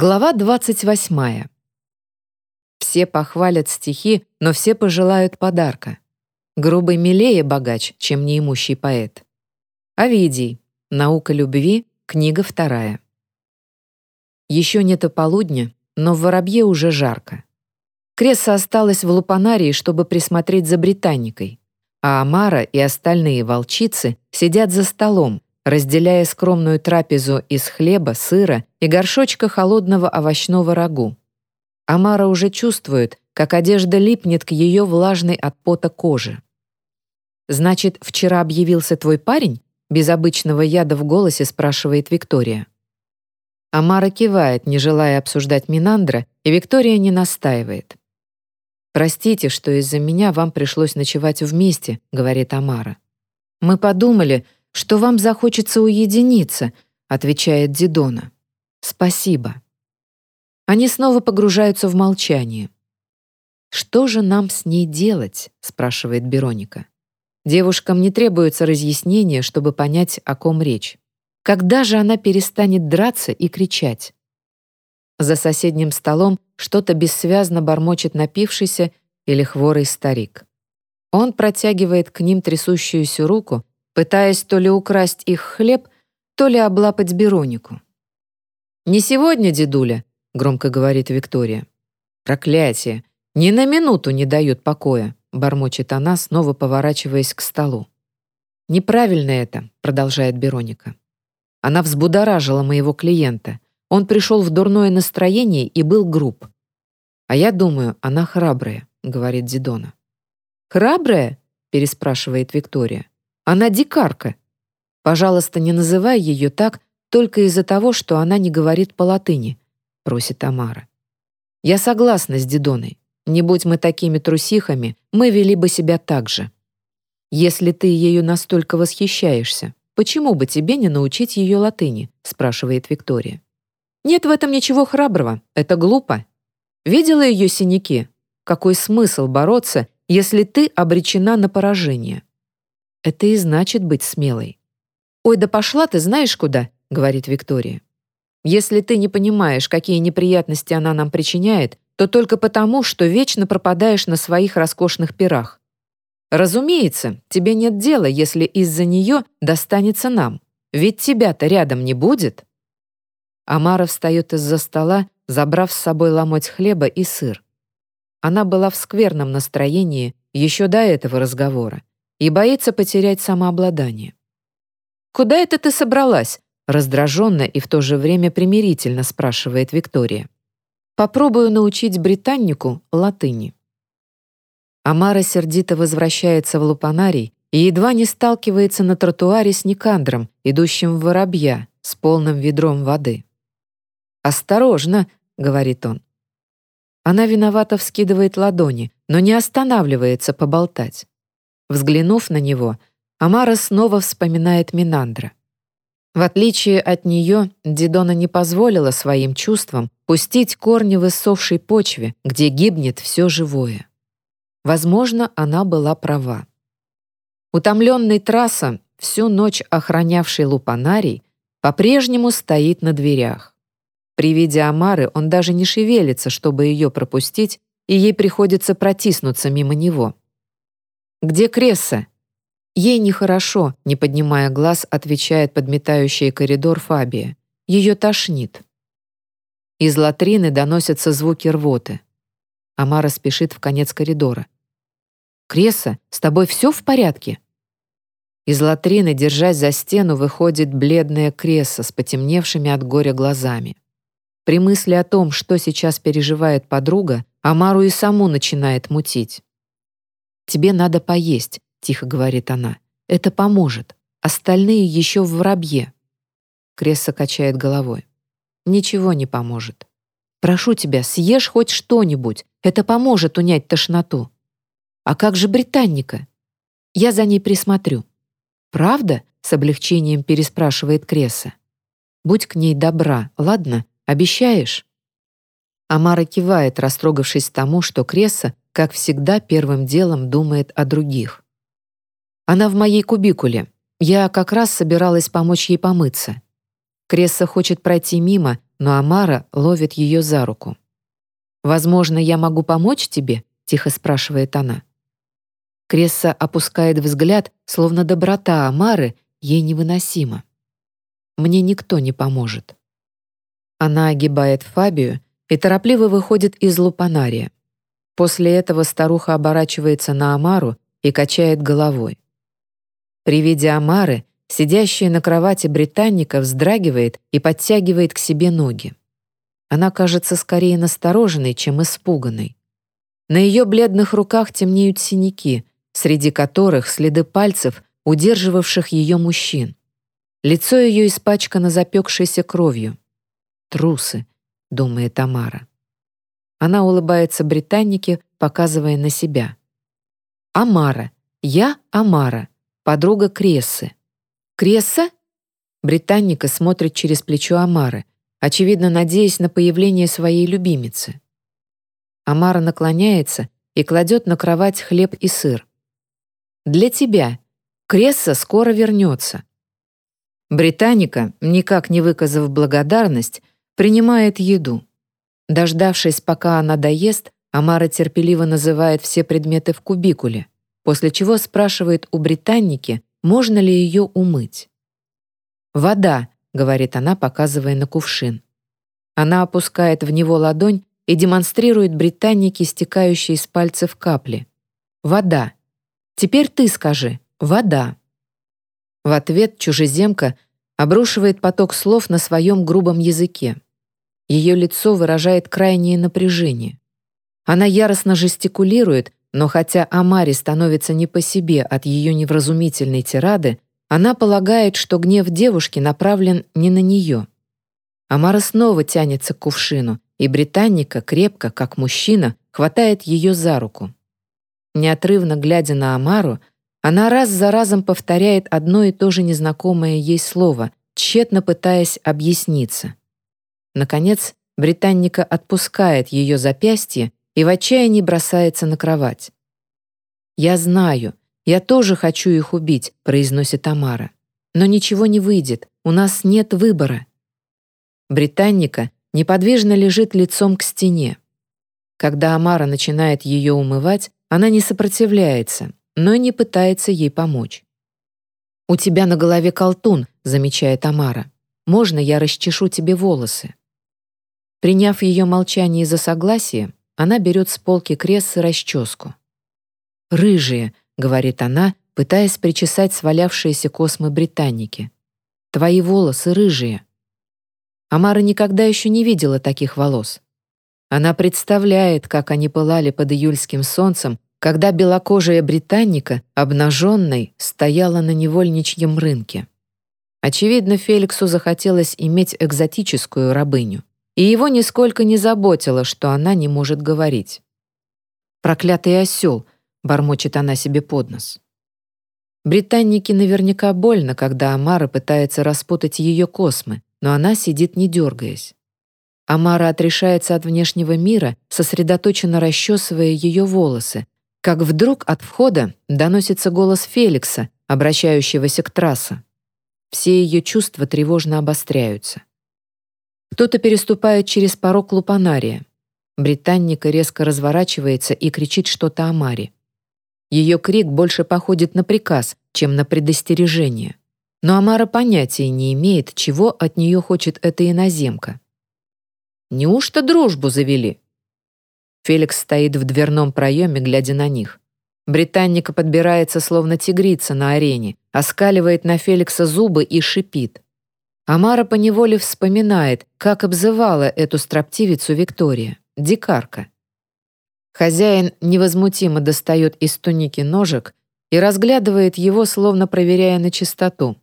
Глава 28. Все похвалят стихи, но все пожелают подарка. Грубый милее богач, чем неимущий поэт. Овидий. Наука любви. Книга вторая. Еще нет и полудня, но в Воробье уже жарко. Кресса осталась в Лупанарии, чтобы присмотреть за британникой, а Амара и остальные волчицы сидят за столом, разделяя скромную трапезу из хлеба, сыра и горшочка холодного овощного рагу. Амара уже чувствует, как одежда липнет к ее влажной от пота коже. «Значит, вчера объявился твой парень?» Без обычного яда в голосе спрашивает Виктория. Амара кивает, не желая обсуждать Минандра, и Виктория не настаивает. «Простите, что из-за меня вам пришлось ночевать вместе», — говорит Амара. «Мы подумали, что вам захочется уединиться», — отвечает Дидона. «Спасибо». Они снова погружаются в молчание. «Что же нам с ней делать?» — спрашивает Бероника. Девушкам не требуется разъяснение, чтобы понять, о ком речь. Когда же она перестанет драться и кричать? За соседним столом что-то бессвязно бормочет напившийся или хворый старик. Он протягивает к ним трясущуюся руку, пытаясь то ли украсть их хлеб, то ли облапать Беронику. «Не сегодня, дедуля», — громко говорит Виктория. «Проклятие! Ни на минуту не дают покоя», — бормочет она, снова поворачиваясь к столу. «Неправильно это», — продолжает Бероника. Она взбудоражила моего клиента. Он пришел в дурное настроение и был груб. «А я думаю, она храбрая», — говорит Дидона. «Храбрая?» — переспрашивает Виктория. «Она дикарка. Пожалуйста, не называй ее так, только из-за того, что она не говорит по-латыни», — просит Тамара. «Я согласна с Дидоной. Не будь мы такими трусихами, мы вели бы себя так же. Если ты ею настолько восхищаешься, почему бы тебе не научить ее латыни?» — спрашивает Виктория. «Нет в этом ничего храброго. Это глупо. Видела ее синяки? Какой смысл бороться, если ты обречена на поражение?» Это и значит быть смелой. «Ой, да пошла ты знаешь куда?» — говорит Виктория. «Если ты не понимаешь, какие неприятности она нам причиняет, то только потому, что вечно пропадаешь на своих роскошных пирах. Разумеется, тебе нет дела, если из-за нее достанется нам. Ведь тебя-то рядом не будет». Амара встает из-за стола, забрав с собой ломоть хлеба и сыр. Она была в скверном настроении еще до этого разговора и боится потерять самообладание. «Куда это ты собралась?» Раздраженно и в то же время примирительно спрашивает Виктория. Попробую научить британнику латыни. Амара сердито возвращается в лупанарий и едва не сталкивается на тротуаре с Никандром, идущим в воробья, с полным ведром воды. «Осторожно», — говорит он. Она виновато вскидывает ладони, но не останавливается поболтать. Взглянув на него, Амара снова вспоминает Минандра. В отличие от нее, Дидона не позволила своим чувствам пустить корни в иссохшей почве, где гибнет все живое. Возможно, она была права. Утомленный трасса, всю ночь охранявший лупанарий, по-прежнему стоит на дверях. При виде Амары он даже не шевелится, чтобы ее пропустить, и ей приходится протиснуться мимо него. «Где Кресса?» Ей нехорошо, не поднимая глаз, отвечает подметающий коридор Фабия. Ее тошнит. Из латрины доносятся звуки рвоты. Амара спешит в конец коридора. «Креса, с тобой все в порядке?» Из латрины, держась за стену, выходит бледная Креса с потемневшими от горя глазами. При мысли о том, что сейчас переживает подруга, Амару и саму начинает мутить. «Тебе надо поесть», — тихо говорит она. «Это поможет. Остальные еще в воробье». Кресса качает головой. «Ничего не поможет. Прошу тебя, съешь хоть что-нибудь. Это поможет унять тошноту». «А как же британника?» «Я за ней присмотрю». «Правда?» — с облегчением переспрашивает Кресса. «Будь к ней добра, ладно? Обещаешь?» Амара кивает, растрогавшись тому, что Кресса, как всегда, первым делом думает о других. Она в моей кубикуле. Я как раз собиралась помочь ей помыться. Кресса хочет пройти мимо, но Амара ловит ее за руку. «Возможно, я могу помочь тебе?» — тихо спрашивает она. Кресса опускает взгляд, словно доброта Амары ей невыносима. «Мне никто не поможет». Она огибает Фабию и торопливо выходит из лупанария. После этого старуха оборачивается на Амару и качает головой. При виде Амары сидящая на кровати британника вздрагивает и подтягивает к себе ноги. Она кажется скорее настороженной, чем испуганной. На ее бледных руках темнеют синяки, среди которых следы пальцев, удерживавших ее мужчин. Лицо ее испачкано запекшейся кровью. «Трусы», — думает Тамара. Она улыбается британнике, показывая на себя. «Амара. Я Амара, подруга Крессы. Кресса?» Британника смотрит через плечо Амары, очевидно, надеясь на появление своей любимицы. Амара наклоняется и кладет на кровать хлеб и сыр. «Для тебя. Кресса скоро вернется». Британика, никак не выказав благодарность, принимает еду. Дождавшись, пока она доест, Амара терпеливо называет все предметы в кубикуле, после чего спрашивает у британники, можно ли ее умыть. «Вода», — говорит она, показывая на кувшин. Она опускает в него ладонь и демонстрирует британнике стекающие из пальцев капли. «Вода. Теперь ты скажи. Вода». В ответ чужеземка обрушивает поток слов на своем грубом языке. Ее лицо выражает крайнее напряжение. Она яростно жестикулирует, но хотя Амари становится не по себе от ее невразумительной тирады, она полагает, что гнев девушки направлен не на нее. Амара снова тянется к кувшину, и британника крепко, как мужчина, хватает ее за руку. Неотрывно глядя на Амару, она раз за разом повторяет одно и то же незнакомое ей слово, тщетно пытаясь объясниться. Наконец, британника отпускает ее запястье и в отчаянии бросается на кровать. «Я знаю, я тоже хочу их убить», — произносит Тамара. «Но ничего не выйдет, у нас нет выбора». Британника неподвижно лежит лицом к стене. Когда Амара начинает ее умывать, она не сопротивляется, но и не пытается ей помочь. «У тебя на голове колтун», — замечает Амара. «Можно я расчешу тебе волосы?» Приняв ее молчание за согласие, она берет с полки кресса расческу. «Рыжие», — говорит она, пытаясь причесать свалявшиеся космы британники. «Твои волосы рыжие». Амара никогда еще не видела таких волос. Она представляет, как они пылали под июльским солнцем, когда белокожая британника, обнаженной, стояла на невольничьем рынке. Очевидно, Феликсу захотелось иметь экзотическую рабыню и его нисколько не заботило, что она не может говорить. «Проклятый осел!» — бормочет она себе под нос. Британнике наверняка больно, когда Амара пытается распутать ее космы, но она сидит не дергаясь. Амара отрешается от внешнего мира, сосредоточенно расчесывая ее волосы, как вдруг от входа доносится голос Феликса, обращающегося к трассе. Все ее чувства тревожно обостряются. Кто-то переступает через порог лупанария. Британника резко разворачивается и кричит что-то о Маре. Ее крик больше походит на приказ, чем на предостережение. Но Амара понятия не имеет, чего от нее хочет эта иноземка. «Неужто дружбу завели?» Феликс стоит в дверном проеме, глядя на них. Британника подбирается, словно тигрица на арене, оскаливает на Феликса зубы и шипит. Амара поневоле вспоминает, как обзывала эту строптивицу Виктория, дикарка. Хозяин невозмутимо достает из туники ножик и разглядывает его, словно проверяя на чистоту.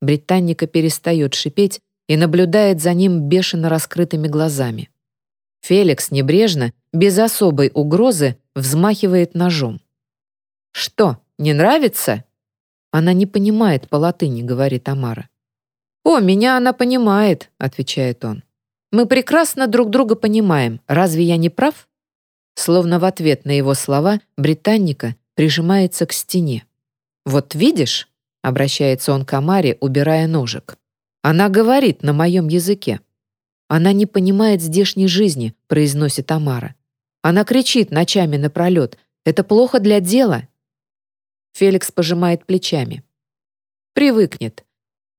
Британника перестает шипеть и наблюдает за ним бешено раскрытыми глазами. Феликс небрежно, без особой угрозы, взмахивает ножом. «Что, не нравится?» «Она не понимает по латыни», — говорит Амара. «О, меня она понимает», — отвечает он. «Мы прекрасно друг друга понимаем. Разве я не прав?» Словно в ответ на его слова британника прижимается к стене. «Вот видишь?» — обращается он к Амаре, убирая ножик. «Она говорит на моем языке». Она не понимает здешней жизни», — произносит Амара. «Она кричит ночами напролет. Это плохо для дела». Феликс пожимает плечами. «Привыкнет.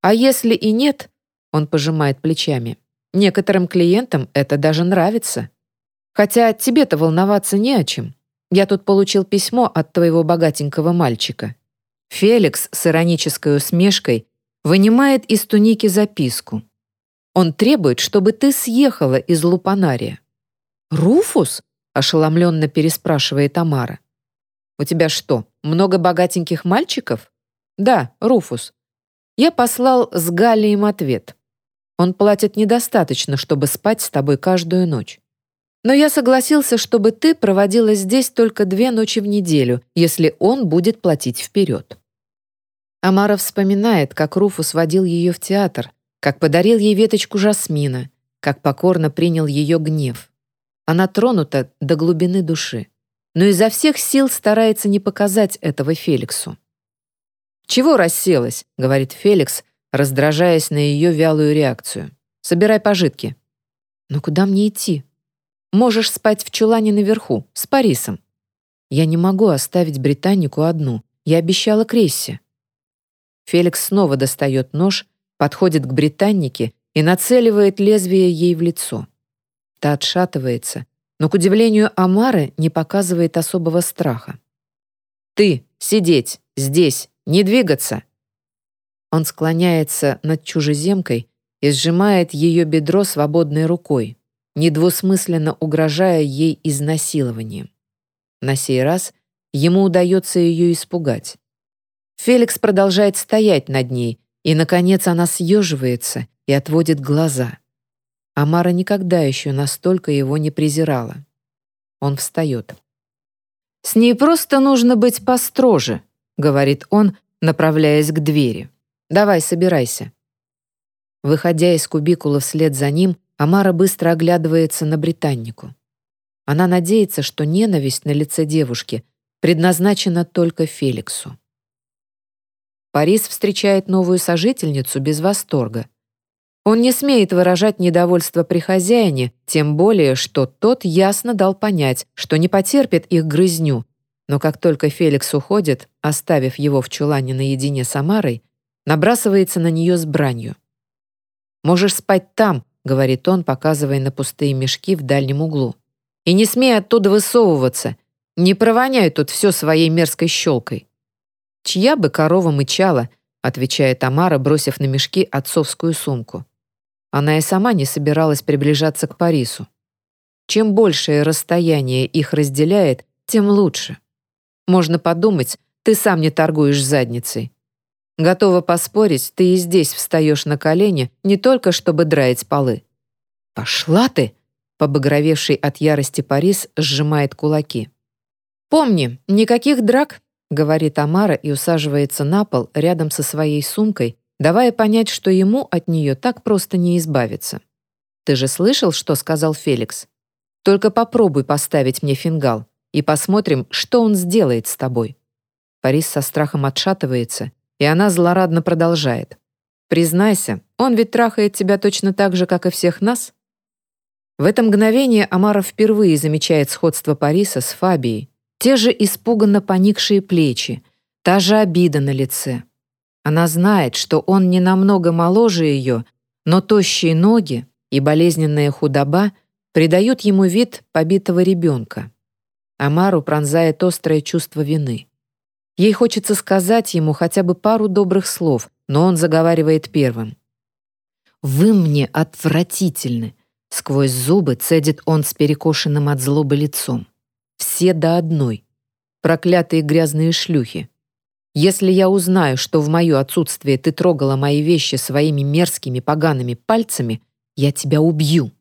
А если и нет?» — он пожимает плечами. «Некоторым клиентам это даже нравится. Хотя тебе-то волноваться не о чем. Я тут получил письмо от твоего богатенького мальчика». Феликс с иронической усмешкой вынимает из туники записку. Он требует, чтобы ты съехала из Лупанария. «Руфус?» — ошеломленно переспрашивает Тамара. «У тебя что, много богатеньких мальчиков?» «Да, Руфус». Я послал с Галием ответ. Он платит недостаточно, чтобы спать с тобой каждую ночь. Но я согласился, чтобы ты проводила здесь только две ночи в неделю, если он будет платить вперед. Амара вспоминает, как Руфус водил ее в театр, как подарил ей веточку жасмина, как покорно принял ее гнев. Она тронута до глубины души, но изо всех сил старается не показать этого Феликсу. «Чего расселась?» — говорит Феликс, раздражаясь на ее вялую реакцию. «Собирай пожитки». «Но куда мне идти?» «Можешь спать в чулане наверху, с Парисом». «Я не могу оставить Британнику одну. Я обещала Крессе». Феликс снова достает нож подходит к британнике и нацеливает лезвие ей в лицо. Та отшатывается, но, к удивлению Амары, не показывает особого страха. «Ты! Сидеть! Здесь! Не двигаться!» Он склоняется над чужеземкой и сжимает ее бедро свободной рукой, недвусмысленно угрожая ей изнасилованием. На сей раз ему удается ее испугать. Феликс продолжает стоять над ней, и, наконец, она съеживается и отводит глаза. Амара никогда еще настолько его не презирала. Он встает. «С ней просто нужно быть построже», — говорит он, направляясь к двери. «Давай, собирайся». Выходя из кубикула вслед за ним, Амара быстро оглядывается на британнику. Она надеется, что ненависть на лице девушки предназначена только Феликсу. Парис встречает новую сожительницу без восторга. Он не смеет выражать недовольство при хозяине, тем более, что тот ясно дал понять, что не потерпит их грызню. Но как только Феликс уходит, оставив его в чулане наедине с Амарой, набрасывается на нее с бранью. «Можешь спать там», — говорит он, показывая на пустые мешки в дальнем углу. «И не смей оттуда высовываться. Не провоняй тут все своей мерзкой щелкой». «Чья бы корова мычала?» — отвечает Тамара, бросив на мешки отцовскую сумку. Она и сама не собиралась приближаться к Парису. Чем большее расстояние их разделяет, тем лучше. Можно подумать, ты сам не торгуешь задницей. Готова поспорить, ты и здесь встаешь на колени не только чтобы драить полы. «Пошла ты!» — побагровевший от ярости Парис сжимает кулаки. «Помни, никаких драк — говорит Амара и усаживается на пол рядом со своей сумкой, давая понять, что ему от нее так просто не избавиться. «Ты же слышал, что сказал Феликс? Только попробуй поставить мне фингал, и посмотрим, что он сделает с тобой». Парис со страхом отшатывается, и она злорадно продолжает. «Признайся, он ведь трахает тебя точно так же, как и всех нас?» В это мгновение Амара впервые замечает сходство Париса с Фабией, те же испуганно поникшие плечи, та же обида на лице. Она знает, что он не намного моложе ее, но тощие ноги и болезненная худоба придают ему вид побитого ребенка. Амару пронзает острое чувство вины. Ей хочется сказать ему хотя бы пару добрых слов, но он заговаривает первым. «Вы мне отвратительны!» Сквозь зубы цедит он с перекошенным от злобы лицом. Все до одной. Проклятые грязные шлюхи. Если я узнаю, что в мое отсутствие ты трогала мои вещи своими мерзкими погаными пальцами, я тебя убью».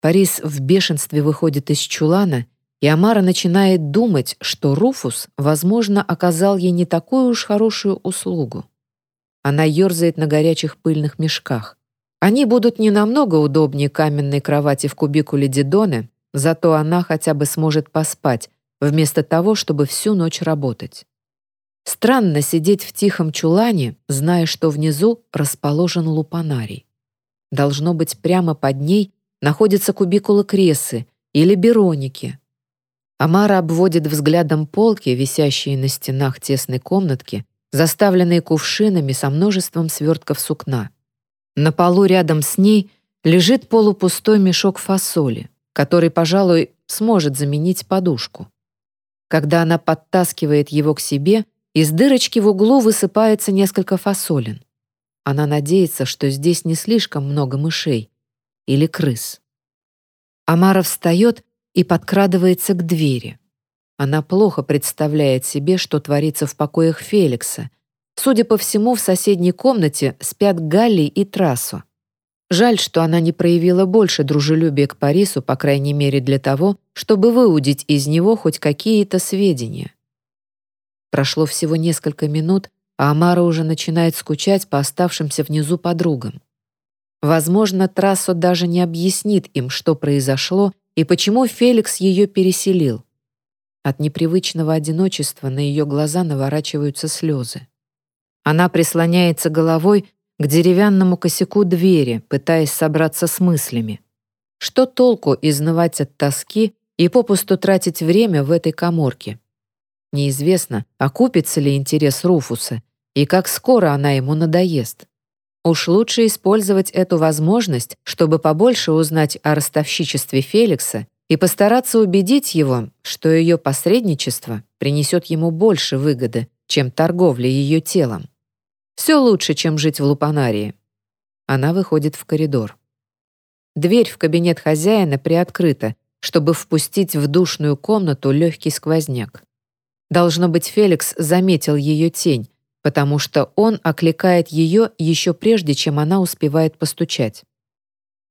Парис в бешенстве выходит из чулана, и Амара начинает думать, что Руфус, возможно, оказал ей не такую уж хорошую услугу. Она ерзает на горячих пыльных мешках. Они будут не намного удобнее каменной кровати в кубикуле Дидоны, Зато она хотя бы сможет поспать, вместо того, чтобы всю ночь работать. Странно сидеть в тихом чулане, зная, что внизу расположен лупанарий. Должно быть, прямо под ней находится кубикула Кресы или Бероники. Амара обводит взглядом полки, висящие на стенах тесной комнатки, заставленные кувшинами со множеством свертков сукна. На полу рядом с ней лежит полупустой мешок фасоли, который, пожалуй, сможет заменить подушку. Когда она подтаскивает его к себе, из дырочки в углу высыпается несколько фасолин. Она надеется, что здесь не слишком много мышей или крыс. Амара встает и подкрадывается к двери. Она плохо представляет себе, что творится в покоях Феликса. Судя по всему, в соседней комнате спят Галли и Трасу. Жаль, что она не проявила больше дружелюбия к Парису, по крайней мере для того, чтобы выудить из него хоть какие-то сведения. Прошло всего несколько минут, а Амара уже начинает скучать по оставшимся внизу подругам. Возможно, Трассо даже не объяснит им, что произошло и почему Феликс ее переселил. От непривычного одиночества на ее глаза наворачиваются слезы. Она прислоняется головой к деревянному косяку двери, пытаясь собраться с мыслями. Что толку изнывать от тоски и попусту тратить время в этой коморке? Неизвестно, окупится ли интерес Руфуса и как скоро она ему надоест. Уж лучше использовать эту возможность, чтобы побольше узнать о ростовщичестве Феликса и постараться убедить его, что ее посредничество принесет ему больше выгоды, чем торговля ее телом. Все лучше, чем жить в лупанарии. Она выходит в коридор. Дверь в кабинет хозяина приоткрыта, чтобы впустить в душную комнату легкий сквозняк. Должно быть, Феликс заметил ее тень, потому что он окликает ее еще прежде, чем она успевает постучать.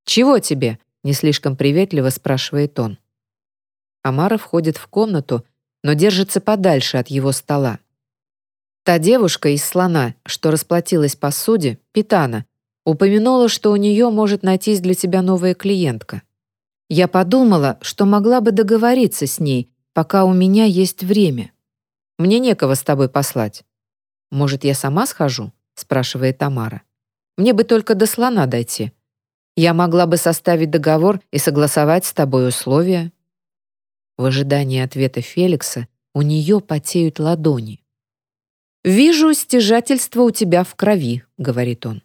«Чего тебе?» — не слишком приветливо спрашивает он. Амара входит в комнату, но держится подальше от его стола. Та девушка из слона, что расплатилась по суде, Питана, упомянула, что у нее может найтись для тебя новая клиентка. Я подумала, что могла бы договориться с ней, пока у меня есть время. Мне некого с тобой послать. «Может, я сама схожу?» — спрашивает Тамара. «Мне бы только до слона дойти. Я могла бы составить договор и согласовать с тобой условия». В ожидании ответа Феликса у нее потеют ладони. «Вижу стяжательство у тебя в крови», — говорит он.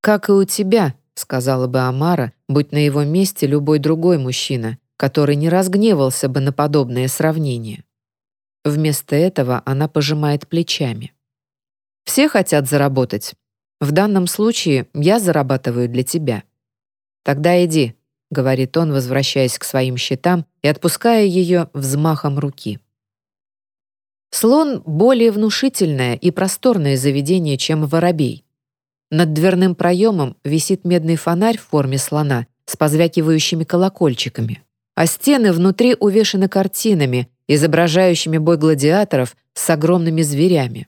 «Как и у тебя», — сказала бы Амара, будь на его месте любой другой мужчина, который не разгневался бы на подобное сравнение. Вместо этого она пожимает плечами. Все хотят заработать. В данном случае я зарабатываю для тебя. Тогда иди, говорит он, возвращаясь к своим счетам и отпуская ее взмахом руки. Слон — более внушительное и просторное заведение, чем воробей. Над дверным проемом висит медный фонарь в форме слона с позвякивающими колокольчиками, а стены внутри увешаны картинами, изображающими бой гладиаторов с огромными зверями.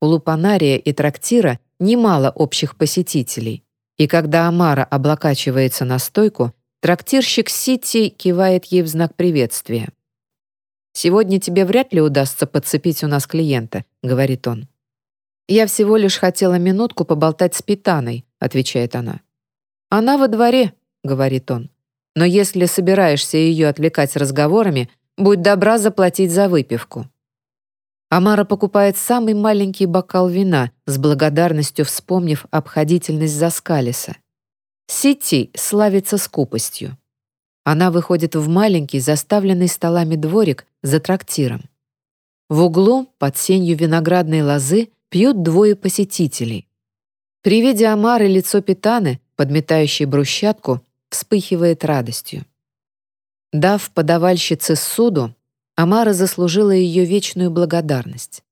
У Лупанария и трактира немало общих посетителей, и когда Амара облокачивается на стойку, трактирщик Сити кивает ей в знак приветствия. «Сегодня тебе вряд ли удастся подцепить у нас клиента», — говорит он. «Я всего лишь хотела минутку поболтать с Питаной», — отвечает она. «Она во дворе», — говорит он. «Но если собираешься ее отвлекать разговорами, будь добра заплатить за выпивку». Амара покупает самый маленький бокал вина, с благодарностью вспомнив обходительность Заскалиса. Сити славится скупостью. Она выходит в маленький, заставленный столами дворик за трактиром. В углу, под сенью виноградной лозы, пьют двое посетителей. При виде Амары лицо Питаны, подметающей брусчатку, вспыхивает радостью. Дав подавальщице суду, Амара заслужила ее вечную благодарность.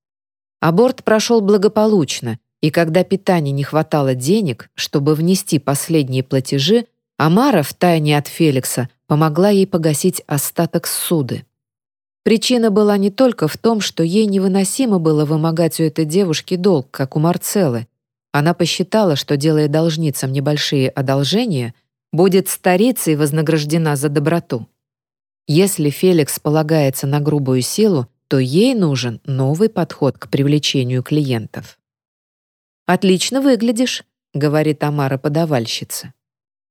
Аборт прошел благополучно, и когда питания не хватало денег, чтобы внести последние платежи, Амара, втайне от Феликса, помогла ей погасить остаток суды. Причина была не только в том, что ей невыносимо было вымогать у этой девушки долг, как у Марцеллы. Она посчитала, что, делая должницам небольшие одолжения, будет старицей вознаграждена за доброту. Если Феликс полагается на грубую силу, то ей нужен новый подход к привлечению клиентов. «Отлично выглядишь», — говорит Тамара-подавальщица.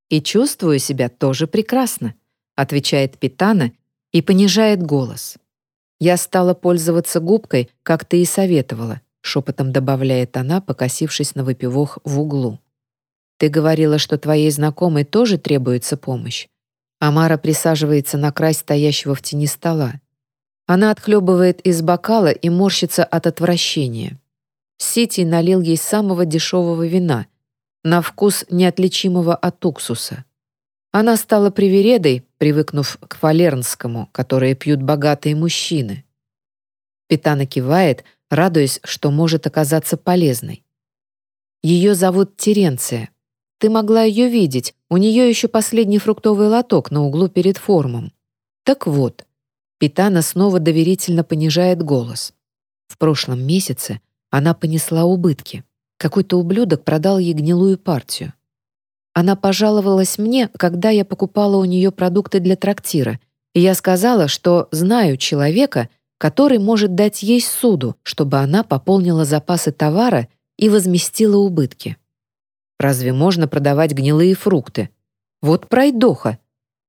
«И чувствую себя тоже прекрасно», отвечает Питана и понижает голос. «Я стала пользоваться губкой, как ты и советовала», шепотом добавляет она, покосившись на выпивох в углу. «Ты говорила, что твоей знакомой тоже требуется помощь». Амара присаживается на край стоящего в тени стола. Она отхлебывает из бокала и морщится от отвращения. Сити налил ей самого дешевого вина, на вкус неотличимого от уксуса. Она стала привередой, привыкнув к фалернскому, которое пьют богатые мужчины. Питана кивает, радуясь, что может оказаться полезной. Ее зовут Теренция. Ты могла ее видеть, у нее еще последний фруктовый лоток на углу перед формом. Так вот, Питана снова доверительно понижает голос. В прошлом месяце она понесла убытки. Какой-то ублюдок продал ей гнилую партию. Она пожаловалась мне, когда я покупала у нее продукты для трактира, и я сказала, что знаю человека, который может дать ей суду, чтобы она пополнила запасы товара и возместила убытки. Разве можно продавать гнилые фрукты? Вот пройдоха.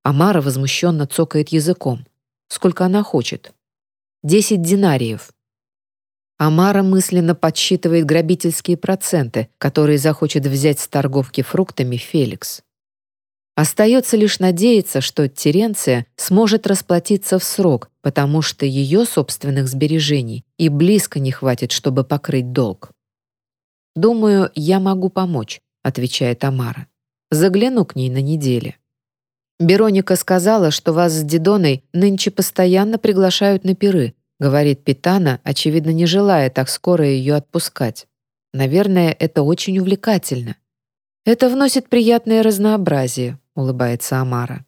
Амара возмущенно цокает языком. Сколько она хочет? Десять динариев. Амара мысленно подсчитывает грабительские проценты, которые захочет взять с торговки фруктами Феликс. Остается лишь надеяться, что Теренция сможет расплатиться в срок, потому что ее собственных сбережений и близко не хватит, чтобы покрыть долг. «Думаю, я могу помочь», — отвечает Амара. «Загляну к ней на неделе». Бероника сказала, что вас с Дидоной нынче постоянно приглашают на пиры, — говорит Питана, очевидно, не желая так скоро ее отпускать. «Наверное, это очень увлекательно». «Это вносит приятное разнообразие», — улыбается Амара.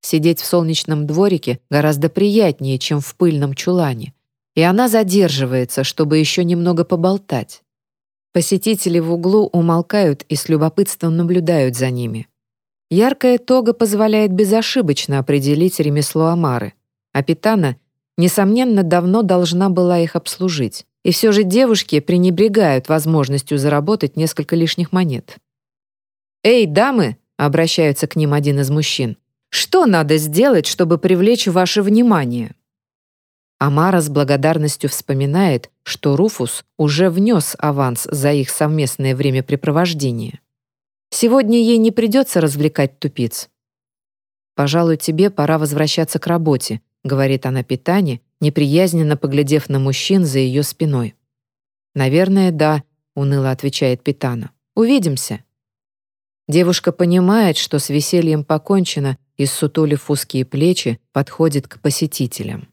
Сидеть в солнечном дворике гораздо приятнее, чем в пыльном чулане, и она задерживается, чтобы еще немного поболтать. Посетители в углу умолкают и с любопытством наблюдают за ними. Яркая тога позволяет безошибочно определить ремесло Амары, а Питана несомненно, давно должна была их обслужить. И все же девушки пренебрегают возможностью заработать несколько лишних монет. «Эй, дамы!» — обращается к ним один из мужчин. «Что надо сделать, чтобы привлечь ваше внимание?» Амара с благодарностью вспоминает, что Руфус уже внес аванс за их совместное времяпрепровождение. Сегодня ей не придется развлекать тупиц. «Пожалуй, тебе пора возвращаться к работе», говорит она Питане, неприязненно поглядев на мужчин за ее спиной. «Наверное, да», — уныло отвечает Питана. «Увидимся». Девушка понимает, что с весельем покончено, и, сутулив узкие плечи, подходит к посетителям.